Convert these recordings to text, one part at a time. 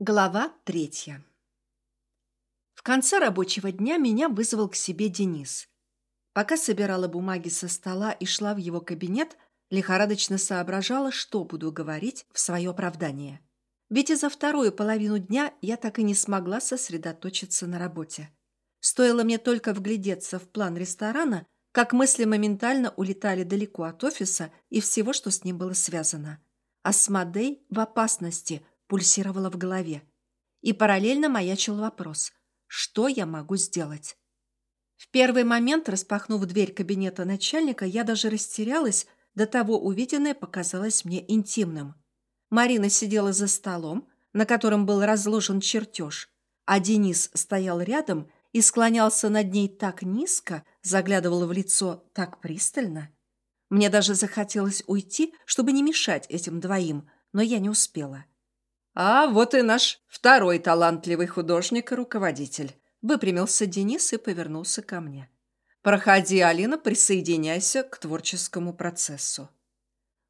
Глава третья. В конце рабочего дня меня вызвал к себе Денис. Пока собирала бумаги со стола и шла в его кабинет, лихорадочно соображала, что буду говорить в свое оправдание. Ведь и за вторую половину дня я так и не смогла сосредоточиться на работе. Стоило мне только вглядеться в план ресторана, как мысли моментально улетали далеко от офиса и всего, что с ним было связано. Асмодей в опасности – пульсировало в голове. И параллельно маячил вопрос, что я могу сделать? В первый момент, распахнув дверь кабинета начальника, я даже растерялась, до того увиденное показалось мне интимным. Марина сидела за столом, на котором был разложен чертеж, а Денис стоял рядом и склонялся над ней так низко, заглядывал в лицо так пристально. Мне даже захотелось уйти, чтобы не мешать этим двоим, но я не успела. А вот и наш второй талантливый художник и руководитель. Выпрямился Денис и повернулся ко мне. Проходи, Алина, присоединяйся к творческому процессу.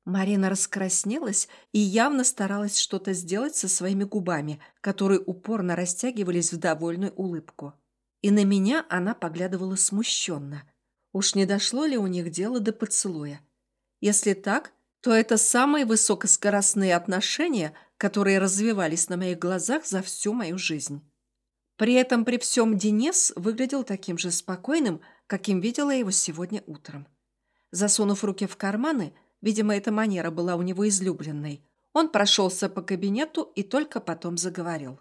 Марина раскраснелась и явно старалась что-то сделать со своими губами, которые упорно растягивались в довольную улыбку. И на меня она поглядывала смущенно. Уж не дошло ли у них дело до поцелуя? Если так, то это самые высокоскоростные отношения – которые развивались на моих глазах за всю мою жизнь. При этом при всем Денис выглядел таким же спокойным, каким видела его сегодня утром. Засунув руки в карманы, видимо, эта манера была у него излюбленной, он прошелся по кабинету и только потом заговорил.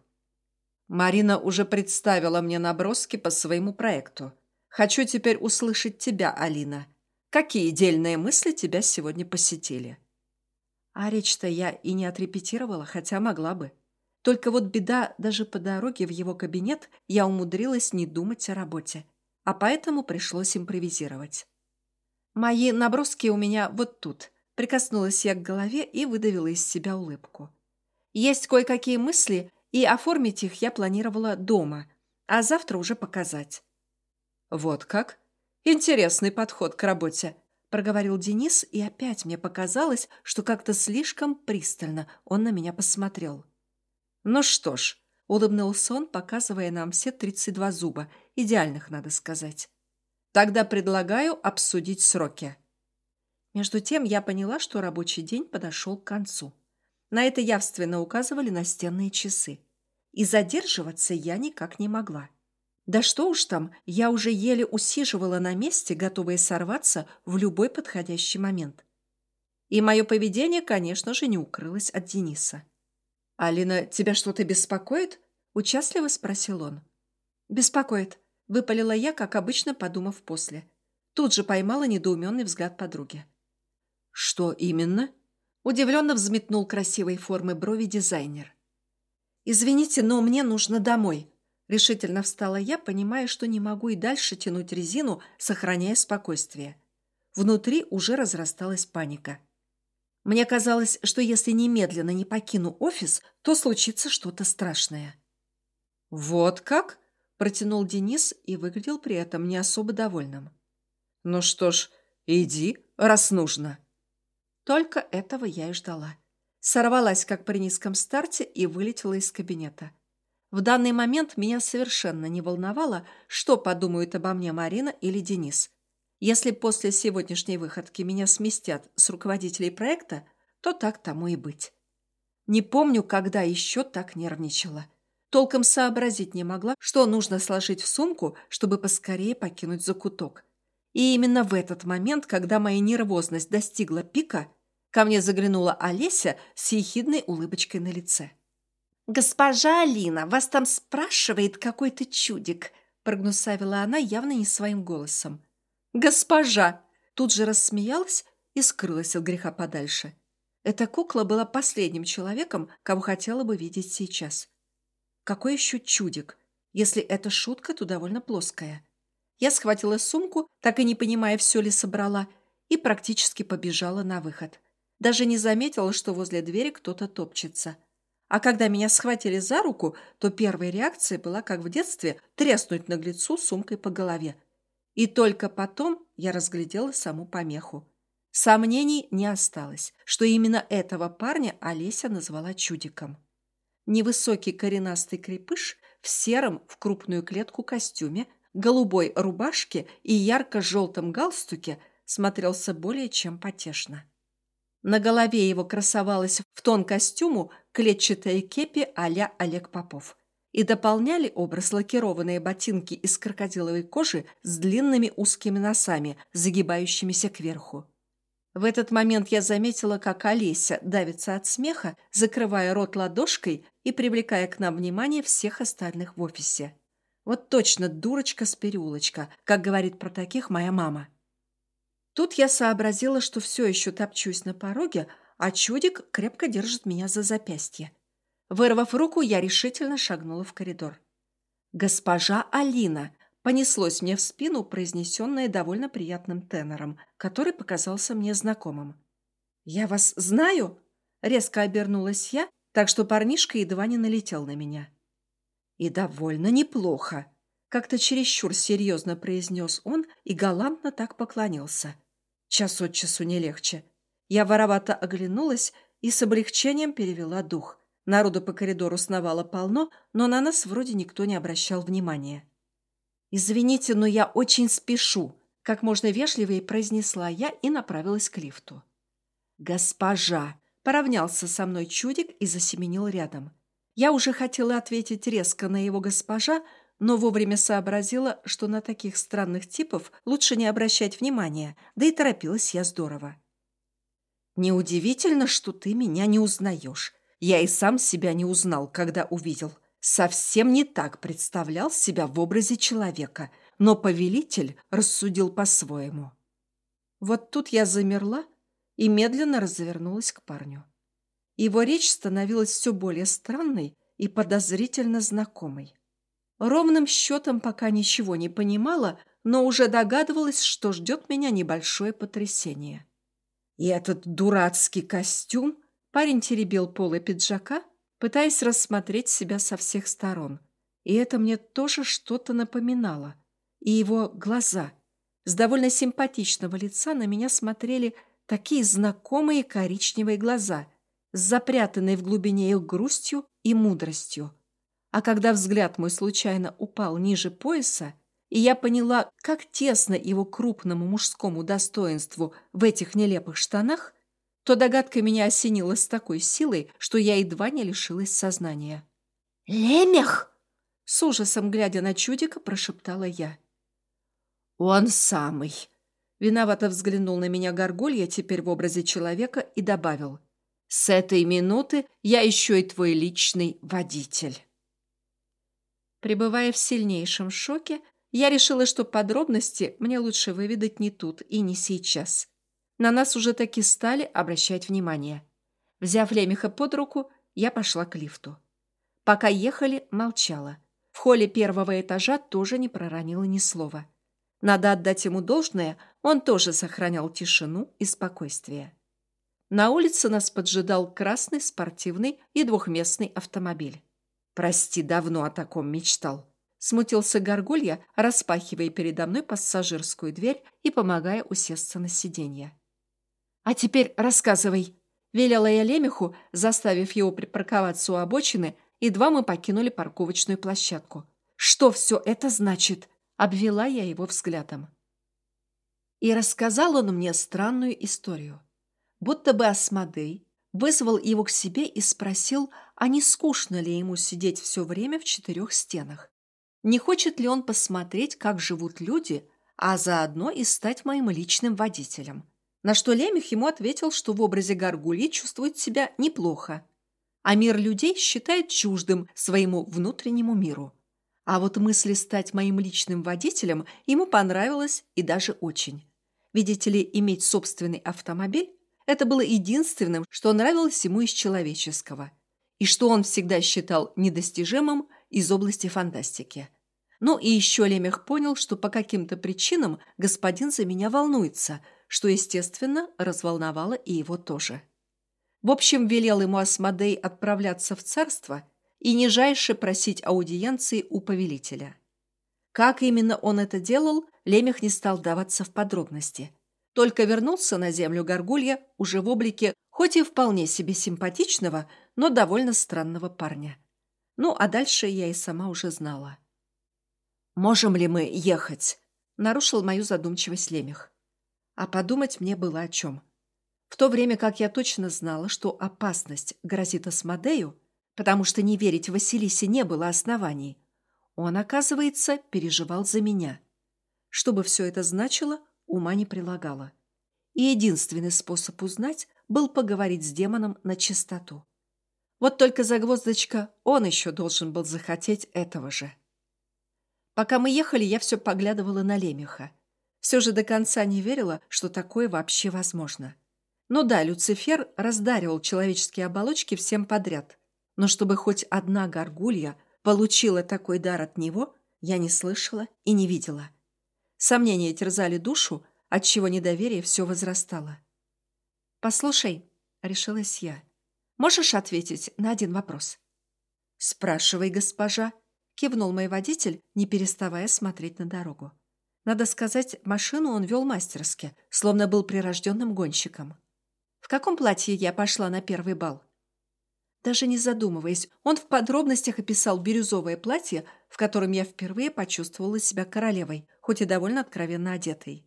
«Марина уже представила мне наброски по своему проекту. Хочу теперь услышать тебя, Алина. Какие дельные мысли тебя сегодня посетили?» А речь-то я и не отрепетировала, хотя могла бы. Только вот беда, даже по дороге в его кабинет я умудрилась не думать о работе, а поэтому пришлось импровизировать. Мои наброски у меня вот тут. Прикоснулась я к голове и выдавила из себя улыбку. Есть кое-какие мысли, и оформить их я планировала дома, а завтра уже показать. Вот как? Интересный подход к работе. — проговорил Денис, и опять мне показалось, что как-то слишком пристально он на меня посмотрел. «Ну что ж», — улыбнулся он, показывая нам все 32 зуба, идеальных, надо сказать. «Тогда предлагаю обсудить сроки». Между тем я поняла, что рабочий день подошел к концу. На это явственно указывали настенные часы. И задерживаться я никак не могла. Да что уж там, я уже еле усиживала на месте, готовая сорваться в любой подходящий момент. И мое поведение, конечно же, не укрылось от Дениса. «Алина, тебя что-то беспокоит?» – участливо спросил он. «Беспокоит», – выпалила я, как обычно, подумав после. Тут же поймала недоуменный взгляд подруги. «Что именно?» – удивленно взметнул красивой формы брови дизайнер. «Извините, но мне нужно домой», Решительно встала я, понимая, что не могу и дальше тянуть резину, сохраняя спокойствие. Внутри уже разрасталась паника. Мне казалось, что если немедленно не покину офис, то случится что-то страшное. «Вот как?» – протянул Денис и выглядел при этом не особо довольным. «Ну что ж, иди, раз нужно». Только этого я и ждала. Сорвалась, как при низком старте, и вылетела из кабинета. В данный момент меня совершенно не волновало, что подумают обо мне Марина или Денис. Если после сегодняшней выходки меня сместят с руководителей проекта, то так тому и быть. Не помню, когда еще так нервничала. Толком сообразить не могла, что нужно сложить в сумку, чтобы поскорее покинуть закуток. И именно в этот момент, когда моя нервозность достигла пика, ко мне заглянула Олеся с ехидной улыбочкой на лице. «Госпожа Алина, вас там спрашивает какой-то чудик», прогнусавила она явно не своим голосом. «Госпожа!» Тут же рассмеялась и скрылась от греха подальше. Эта кукла была последним человеком, кого хотела бы видеть сейчас. Какой еще чудик? Если это шутка, то довольно плоская. Я схватила сумку, так и не понимая, все ли собрала, и практически побежала на выход. Даже не заметила, что возле двери кто-то топчется. А когда меня схватили за руку, то первой реакцией была, как в детстве, треснуть наглецу сумкой по голове. И только потом я разглядела саму помеху. Сомнений не осталось, что именно этого парня Олеся назвала чудиком. Невысокий коренастый крепыш в сером в крупную клетку костюме, голубой рубашке и ярко-желтом галстуке смотрелся более чем потешно. На голове его красовалась в тон костюму клетчатая кепи а-ля Олег Попов. И дополняли образ лакированные ботинки из крокодиловой кожи с длинными узкими носами, загибающимися кверху. В этот момент я заметила, как Олеся давится от смеха, закрывая рот ладошкой и привлекая к нам внимание всех остальных в офисе. Вот точно дурочка с переулочка, как говорит про таких моя мама. Тут я сообразила, что все еще топчусь на пороге, а чудик крепко держит меня за запястье. Вырвав руку, я решительно шагнула в коридор. «Госпожа Алина!» понеслось мне в спину, произнесенное довольно приятным тенором, который показался мне знакомым. «Я вас знаю?» — резко обернулась я, так что парнишка едва не налетел на меня. «И довольно неплохо», — как-то чересчур серьезно произнес он и галантно так поклонился. Час от часу не легче. Я воровато оглянулась и с облегчением перевела дух. Народу по коридору сновало полно, но на нас вроде никто не обращал внимания. «Извините, но я очень спешу», — как можно вежливее произнесла я и направилась к лифту. «Госпожа!» — поравнялся со мной чудик и засеменил рядом. Я уже хотела ответить резко на его госпожа, но вовремя сообразила, что на таких странных типов лучше не обращать внимания, да и торопилась я здорово. «Неудивительно, что ты меня не узнаешь. Я и сам себя не узнал, когда увидел», совсем не так представлял себя в образе человека, но повелитель рассудил по-своему. Вот тут я замерла и медленно развернулась к парню. Его речь становилась все более странной и подозрительно знакомой. Ровным счетом пока ничего не понимала, но уже догадывалась, что ждет меня небольшое потрясение. И этот дурацкий костюм парень теребил полы пиджака – пытаясь рассмотреть себя со всех сторон. И это мне тоже что-то напоминало. И его глаза. С довольно симпатичного лица на меня смотрели такие знакомые коричневые глаза, с запрятанной в глубине их грустью и мудростью. А когда взгляд мой случайно упал ниже пояса, и я поняла, как тесно его крупному мужскому достоинству в этих нелепых штанах, то догадка меня осенила с такой силой, что я едва не лишилась сознания. «Лемех!» — с ужасом глядя на чудика, прошептала я. «Он самый!» Виновато взглянул на меня горгулья теперь в образе человека и добавил. «С этой минуты я еще и твой личный водитель». Пребывая в сильнейшем шоке, я решила, что подробности мне лучше выведать не тут и не сейчас. На нас уже таки стали обращать внимание. Взяв Лемеха под руку, я пошла к лифту. Пока ехали, молчала. В холле первого этажа тоже не проронила ни слова. Надо отдать ему должное, он тоже сохранял тишину и спокойствие. На улице нас поджидал красный спортивный и двухместный автомобиль. «Прости, давно о таком мечтал», — смутился Горгулья, распахивая передо мной пассажирскую дверь и помогая усесться на сиденье. «А теперь рассказывай», — велела я Лемеху, заставив его припарковаться у обочины, едва мы покинули парковочную площадку. «Что все это значит?» — обвела я его взглядом. И рассказал он мне странную историю. Будто бы Асмодей вызвал его к себе и спросил, а не скучно ли ему сидеть все время в четырех стенах. Не хочет ли он посмотреть, как живут люди, а заодно и стать моим личным водителем. На что Лемех ему ответил, что в образе горгульи чувствует себя неплохо, а мир людей считает чуждым своему внутреннему миру. А вот мысли стать моим личным водителем ему понравилось и даже очень. Видите ли, иметь собственный автомобиль – это было единственным, что нравилось ему из человеческого, и что он всегда считал недостижимым из области фантастики. Ну и еще Лемех понял, что по каким-то причинам господин за меня волнуется – что, естественно, разволновало и его тоже. В общем, велел ему Асмодей отправляться в царство и нижайше просить аудиенции у повелителя. Как именно он это делал, Лемех не стал даваться в подробности. Только вернулся на землю Горгулья уже в облике хоть и вполне себе симпатичного, но довольно странного парня. Ну, а дальше я и сама уже знала. «Можем ли мы ехать?» — нарушил мою задумчивость Лемех. А подумать мне было о чем. В то время как я точно знала, что опасность грозит Асмодею, потому что не верить Василисе не было оснований, он, оказывается, переживал за меня. Что бы все это значило, ума не прилагало. И единственный способ узнать был поговорить с демоном на чистоту. Вот только загвоздочка, он еще должен был захотеть этого же. Пока мы ехали, я все поглядывала на Лемеха. Все же до конца не верила, что такое вообще возможно. Ну да, Люцифер раздаривал человеческие оболочки всем подряд. Но чтобы хоть одна горгулья получила такой дар от него, я не слышала и не видела. Сомнения терзали душу, отчего недоверие все возрастало. «Послушай», — решилась я, — «можешь ответить на один вопрос?» «Спрашивай, госпожа», — кивнул мой водитель, не переставая смотреть на дорогу. Надо сказать, машину он вел мастерски, словно был прирожденным гонщиком. В каком платье я пошла на первый бал? Даже не задумываясь, он в подробностях описал бирюзовое платье, в котором я впервые почувствовала себя королевой, хоть и довольно откровенно одетой.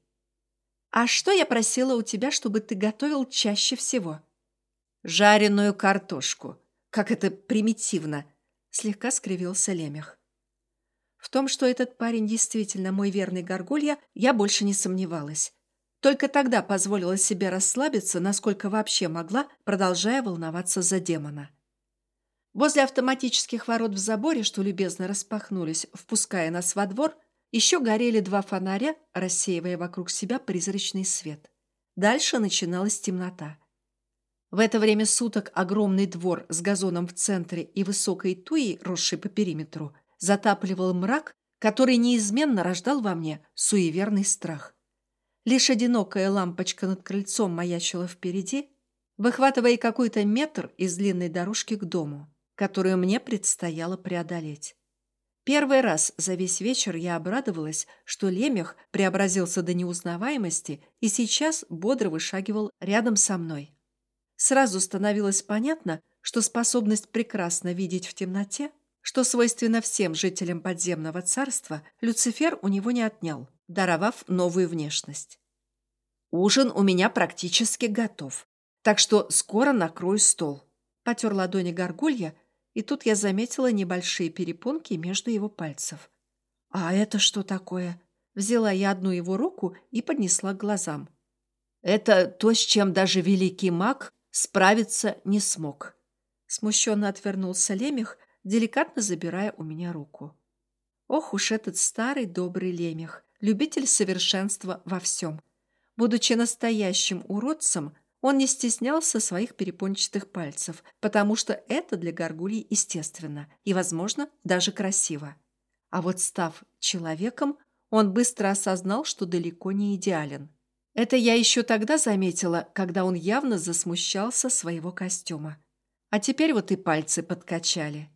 «А что я просила у тебя, чтобы ты готовил чаще всего?» «Жареную картошку. Как это примитивно!» Слегка скривился Лемех. В том, что этот парень действительно мой верный горгулья, я больше не сомневалась. Только тогда позволила себе расслабиться, насколько вообще могла, продолжая волноваться за демона. Возле автоматических ворот в заборе, что любезно распахнулись, впуская нас во двор, еще горели два фонаря, рассеивая вокруг себя призрачный свет. Дальше начиналась темнота. В это время суток огромный двор с газоном в центре и высокой туей, росшей по периметру, затапливал мрак, который неизменно рождал во мне суеверный страх. Лишь одинокая лампочка над крыльцом маячила впереди, выхватывая какой-то метр из длинной дорожки к дому, которую мне предстояло преодолеть. Первый раз за весь вечер я обрадовалась, что лемех преобразился до неузнаваемости и сейчас бодро вышагивал рядом со мной. Сразу становилось понятно, что способность прекрасно видеть в темноте, что свойственно всем жителям подземного царства, Люцифер у него не отнял, даровав новую внешность. «Ужин у меня практически готов, так что скоро накрою стол», — потер ладони горгулья, и тут я заметила небольшие перепонки между его пальцев. «А это что такое?» Взяла я одну его руку и поднесла к глазам. «Это то, с чем даже великий маг справиться не смог». Смущенно отвернулся Лемех, деликатно забирая у меня руку. Ох уж этот старый добрый Лемех, любитель совершенства во всем. Будучи настоящим уродцем, он не стеснялся своих перепончатых пальцев, потому что это для горгулей естественно и, возможно, даже красиво. А вот став человеком, он быстро осознал, что далеко не идеален. Это я еще тогда заметила, когда он явно засмущался своего костюма. А теперь вот и пальцы подкачали.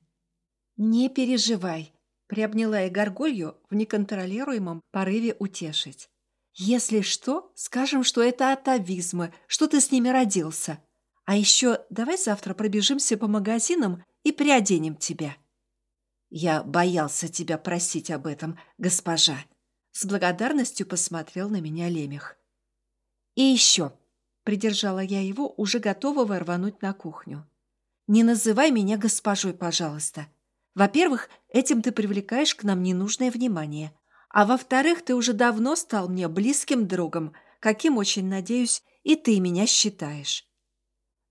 «Не переживай», — приобняла я горгулью в неконтролируемом порыве утешить. Если что, скажем, что это атовизмы, что ты с ними родился. А еще давай завтра пробежимся по магазинам и приоденем тебя. Я боялся тебя просить об этом, госпожа. С благодарностью посмотрел на меня Лемех. И еще, придержала я его, уже готового рвануть на кухню. Не называй меня госпожой, пожалуйста. Во-первых, этим ты привлекаешь к нам ненужное внимание. А во-вторых, ты уже давно стал мне близким другом, каким, очень надеюсь, и ты меня считаешь».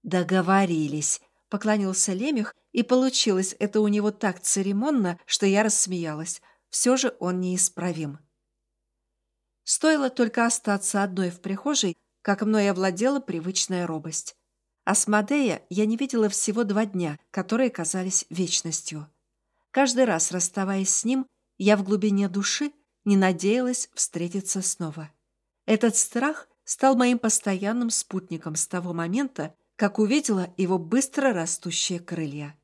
«Договорились», — поклонился Лемех, и получилось это у него так церемонно, что я рассмеялась. Все же он неисправим. Стоило только остаться одной в прихожей, как мной овладела привычная робость. Асмодея я не видела всего два дня, которые казались вечностью. Каждый раз, расставаясь с ним, я в глубине души не надеялась встретиться снова. Этот страх стал моим постоянным спутником с того момента, как увидела его быстро растущие крылья.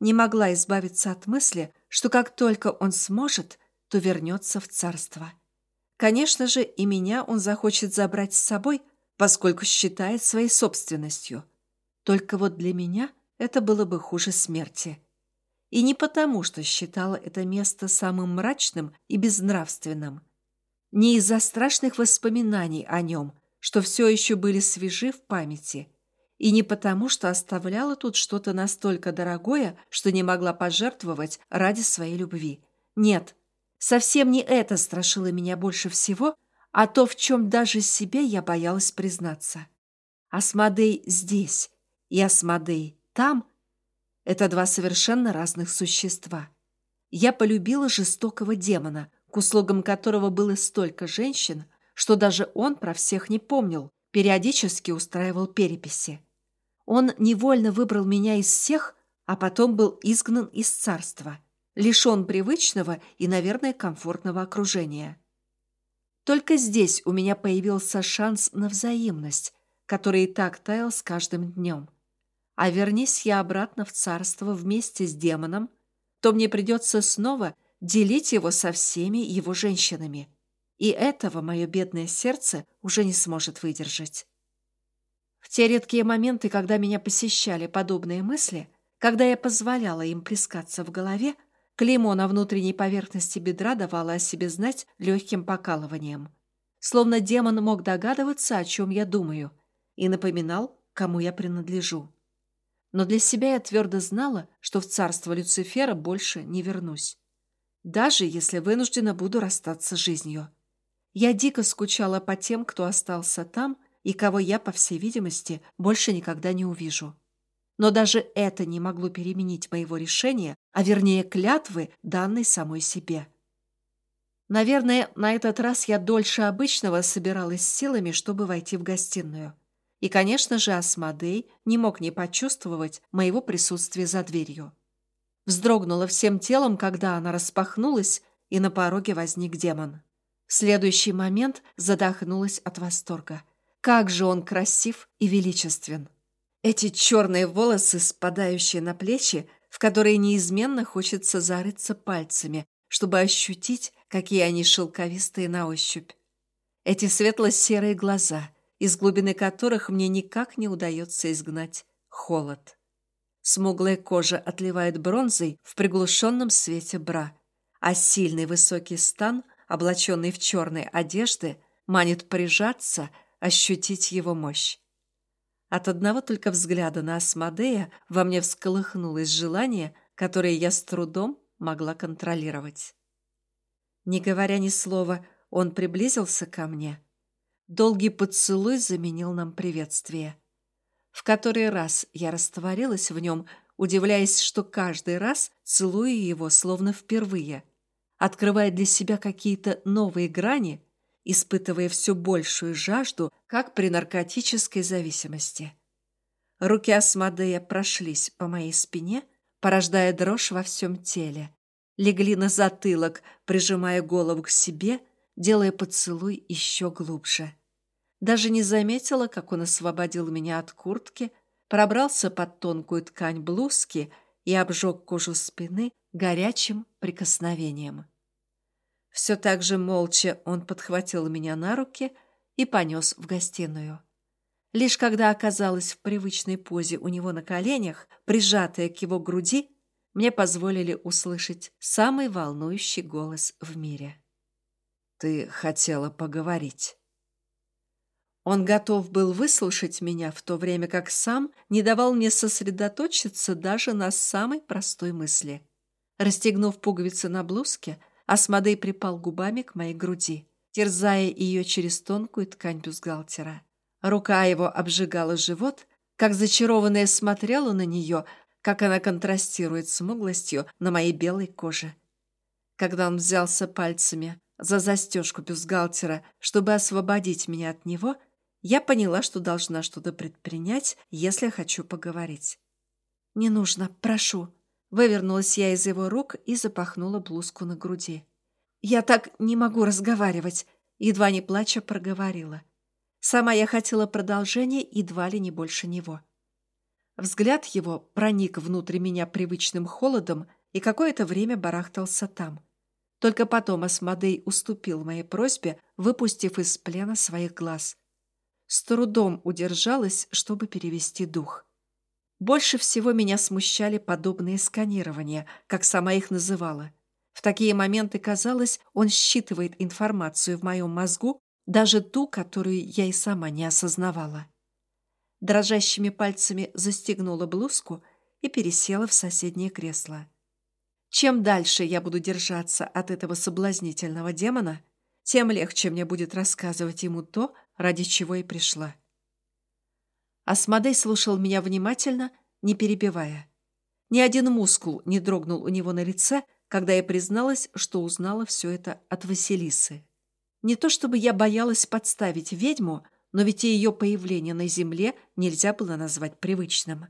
Не могла избавиться от мысли, что как только он сможет, то вернется в царство. Конечно же, и меня он захочет забрать с собой, поскольку считает своей собственностью. Только вот для меня это было бы хуже смерти. И не потому, что считала это место самым мрачным и безнравственным. Не из-за страшных воспоминаний о нем, что все еще были свежи в памяти. И не потому, что оставляла тут что-то настолько дорогое, что не могла пожертвовать ради своей любви. Нет, совсем не это страшило меня больше всего, а то, в чем даже себе я боялась признаться. Асмодей здесь и Асмодей там — это два совершенно разных существа. Я полюбила жестокого демона, к услугам которого было столько женщин, что даже он про всех не помнил, периодически устраивал переписи. Он невольно выбрал меня из всех, а потом был изгнан из царства, лишен привычного и, наверное, комфортного окружения. Только здесь у меня появился шанс на взаимность, который и так таял с каждым днем. А вернись я обратно в царство вместе с демоном, то мне придется снова делить его со всеми его женщинами. И этого мое бедное сердце уже не сможет выдержать. В те редкие моменты, когда меня посещали подобные мысли, когда я позволяла им плескаться в голове, клеймо на внутренней поверхности бедра давало о себе знать легким покалыванием. Словно демон мог догадываться, о чем я думаю, и напоминал, кому я принадлежу но для себя я твердо знала, что в царство Люцифера больше не вернусь. Даже если вынуждена буду расстаться с жизнью. Я дико скучала по тем, кто остался там и кого я, по всей видимости, больше никогда не увижу. Но даже это не могло переменить моего решения, а вернее клятвы, данной самой себе. Наверное, на этот раз я дольше обычного собиралась силами, чтобы войти в гостиную. И, конечно же, Асмодей не мог не почувствовать моего присутствия за дверью. Вздрогнула всем телом, когда она распахнулась, и на пороге возник демон. В следующий момент задохнулась от восторга. Как же он красив и величествен! Эти черные волосы, спадающие на плечи, в которые неизменно хочется зарыться пальцами, чтобы ощутить, какие они шелковистые на ощупь. Эти светло-серые глаза, из глубины которых мне никак не удается изгнать холод. Смуглая кожа отливает бронзой в приглушенном свете бра, а сильный высокий стан, облаченный в черные одежды, манит прижаться, ощутить его мощь. От одного только взгляда на Асмодея во мне всколыхнулось желание, которое я с трудом могла контролировать. Не говоря ни слова, он приблизился ко мне, Долгий поцелуй заменил нам приветствие. В который раз я растворилась в нем, удивляясь, что каждый раз целую его словно впервые, открывая для себя какие-то новые грани, испытывая все большую жажду, как при наркотической зависимости. Руки Асмодея прошлись по моей спине, порождая дрожь во всем теле. Легли на затылок, прижимая голову к себе – делая поцелуй еще глубже. Даже не заметила, как он освободил меня от куртки, пробрался под тонкую ткань блузки и обжег кожу спины горячим прикосновением. Все так же молча он подхватил меня на руки и понес в гостиную. Лишь когда оказалась в привычной позе у него на коленях, прижатая к его груди, мне позволили услышать самый волнующий голос в мире. Ты хотела поговорить. Он готов был выслушать меня, в то время как сам не давал мне сосредоточиться даже на самой простой мысли. Расстегнув пуговицы на блузке, Асмодей припал губами к моей груди, терзая ее через тонкую ткань бюстгальтера. Рука его обжигала живот, как зачарованная смотрела на нее, как она контрастирует с смуглостью на моей белой коже. Когда он взялся пальцами за застежку бюстгальтера, чтобы освободить меня от него, я поняла, что должна что-то предпринять, если хочу поговорить. «Не нужно, прошу». Вывернулась я из его рук и запахнула блузку на груди. «Я так не могу разговаривать», едва не плача проговорила. Сама я хотела продолжения, едва ли не больше него. Взгляд его проник внутрь меня привычным холодом и какое-то время барахтался там. Только потом Асмодей уступил моей просьбе, выпустив из плена своих глаз. С трудом удержалась, чтобы перевести дух. Больше всего меня смущали подобные сканирования, как сама их называла. В такие моменты казалось, он считывает информацию в моем мозгу, даже ту, которую я и сама не осознавала. Дрожащими пальцами застегнула блузку и пересела в соседнее кресло. Чем дальше я буду держаться от этого соблазнительного демона, тем легче мне будет рассказывать ему то, ради чего и пришла. Асмодей слушал меня внимательно, не перебивая. Ни один мускул не дрогнул у него на лице, когда я призналась, что узнала все это от Василисы. Не то чтобы я боялась подставить ведьму, но ведь и ее появление на земле нельзя было назвать привычным.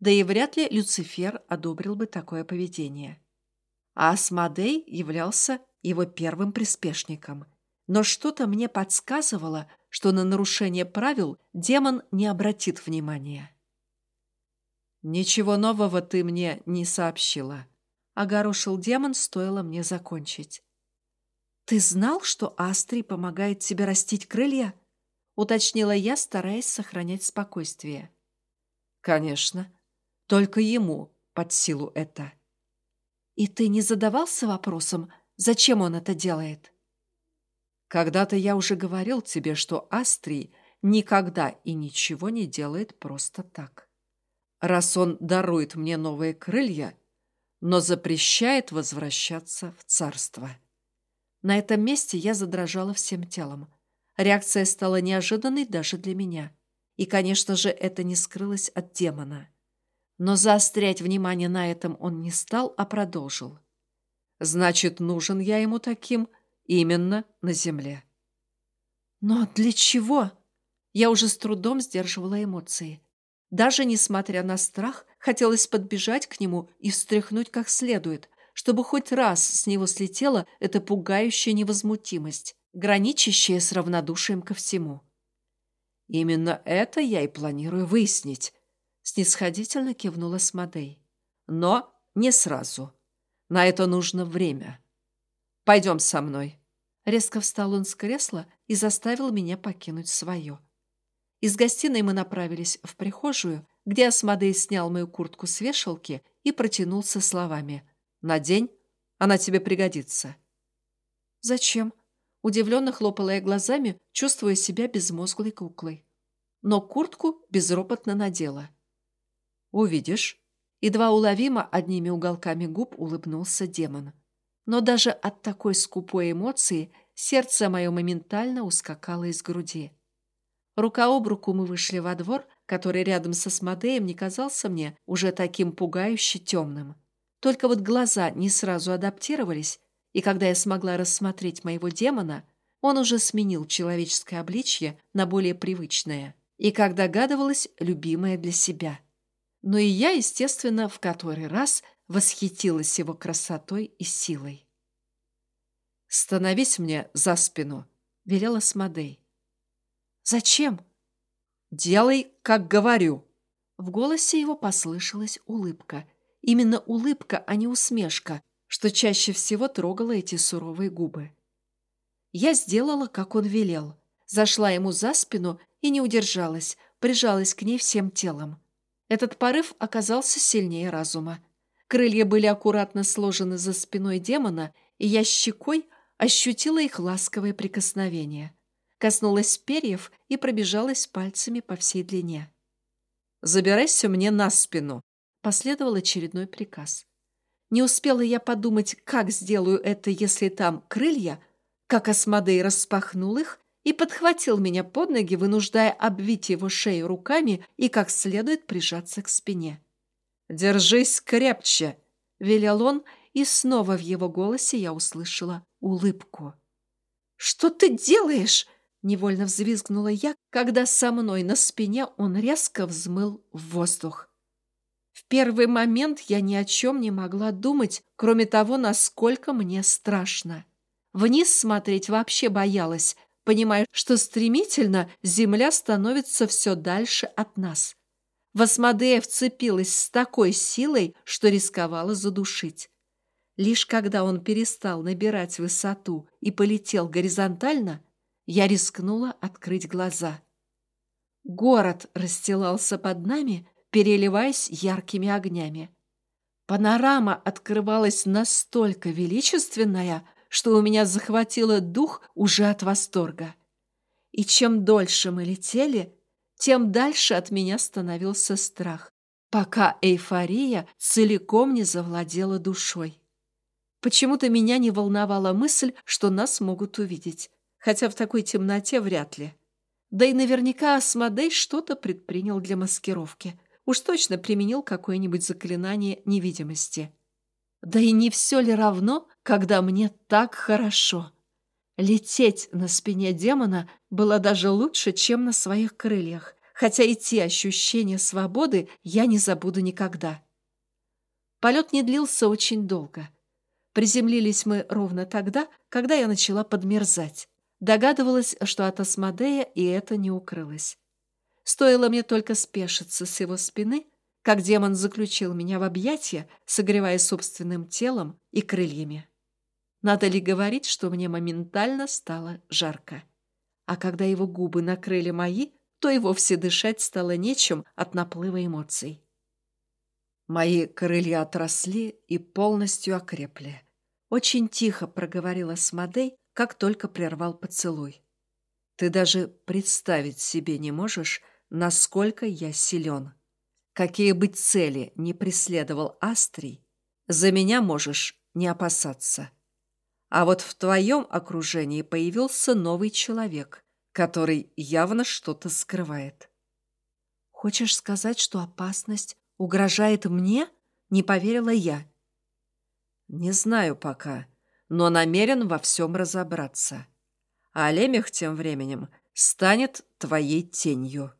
Да и вряд ли Люцифер одобрил бы такое поведение. А Асмодей являлся его первым приспешником. Но что-то мне подсказывало, что на нарушение правил демон не обратит внимания. «Ничего нового ты мне не сообщила», — огорошил демон, стоило мне закончить. «Ты знал, что Астри помогает тебе растить крылья?» — уточнила я, стараясь сохранять спокойствие. «Конечно. Только ему под силу это». «И ты не задавался вопросом, зачем он это делает?» Когда-то я уже говорил тебе, что Астрий никогда и ничего не делает просто так. Раз он дарует мне новые крылья, но запрещает возвращаться в царство. На этом месте я задрожала всем телом. Реакция стала неожиданной даже для меня. И, конечно же, это не скрылось от демона. Но заострять внимание на этом он не стал, а продолжил. «Значит, нужен я ему таким, Именно на земле. Но для чего? Я уже с трудом сдерживала эмоции. Даже несмотря на страх, хотелось подбежать к нему и встряхнуть как следует, чтобы хоть раз с него слетела эта пугающая невозмутимость, граничащая с равнодушием ко всему. «Именно это я и планирую выяснить», — снисходительно кивнула Смодей. «Но не сразу. На это нужно время. Пойдем со мной». Резко встал он с кресла и заставил меня покинуть свое. Из гостиной мы направились в прихожую, где Асмодей снял мою куртку с вешалки и протянул со словами «Надень, она тебе пригодится». «Зачем?» Удивленно хлопала я глазами, чувствуя себя безмозглой куклой. Но куртку безропотно надела. «Увидишь». Едва уловимо одними уголками губ улыбнулся демон но даже от такой скупой эмоции сердце мое моментально ускакало из груди. Рука об руку мы вышли во двор, который рядом со Смодеем не казался мне уже таким пугающе темным. Только вот глаза не сразу адаптировались, и когда я смогла рассмотреть моего демона, он уже сменил человеческое обличье на более привычное и, как догадывалась, любимое для себя. Но и я, естественно, в который раз восхитилась его красотой и силой. «Становись мне за спину», — велела Смодей. «Зачем?» «Делай, как говорю». В голосе его послышалась улыбка. Именно улыбка, а не усмешка, что чаще всего трогала эти суровые губы. Я сделала, как он велел. Зашла ему за спину и не удержалась, прижалась к ней всем телом. Этот порыв оказался сильнее разума. Крылья были аккуратно сложены за спиной демона, и я щекой ощутила их ласковое прикосновение. Коснулась перьев и пробежалась пальцами по всей длине. «Забирайся мне на спину», — последовал очередной приказ. Не успела я подумать, как сделаю это, если там крылья, как Асмодей распахнул их и подхватил меня под ноги, вынуждая обвить его шею руками и как следует прижаться к спине. «Держись крепче!» — велел он, и снова в его голосе я услышала улыбку. «Что ты делаешь?» — невольно взвизгнула я, когда со мной на спине он резко взмыл в воздух. В первый момент я ни о чем не могла думать, кроме того, насколько мне страшно. Вниз смотреть вообще боялась, понимая, что стремительно земля становится все дальше от нас. Васмодея вцепилась с такой силой, что рисковала задушить. Лишь когда он перестал набирать высоту и полетел горизонтально, я рискнула открыть глаза. Город расстилался под нами, переливаясь яркими огнями. Панорама открывалась настолько величественная, что у меня захватило дух уже от восторга. И чем дольше мы летели, тем дальше от меня становился страх, пока эйфория целиком не завладела душой. Почему-то меня не волновала мысль, что нас могут увидеть, хотя в такой темноте вряд ли. Да и наверняка Асмодей что-то предпринял для маскировки. Уж точно применил какое-нибудь заклинание невидимости. Да и не все ли равно, когда мне так хорошо? Лететь на спине демона было даже лучше, чем на своих крыльях, хотя и те ощущения свободы я не забуду никогда. Полет не длился очень долго. Приземлились мы ровно тогда, когда я начала подмерзать. Догадывалась, что от Асмодея и это не укрылось. Стоило мне только спешиться с его спины, как демон заключил меня в объятия, согревая собственным телом и крыльями. Надо ли говорить, что мне моментально стало жарко? А когда его губы накрыли мои, то и вовсе дышать стало нечем от наплыва эмоций. Мои крылья отросли и полностью окрепли. Очень тихо проговорила Смодей, как только прервал поцелуй. Ты даже представить себе не можешь, насколько я силен. Какие бы цели не преследовал Астрий, за меня можешь не опасаться. А вот в твоем окружении появился новый человек, который явно что-то скрывает. Хочешь сказать, что опасность угрожает мне? Не поверила я. Не знаю пока, но намерен во всем разобраться. А Лемех тем временем станет твоей тенью.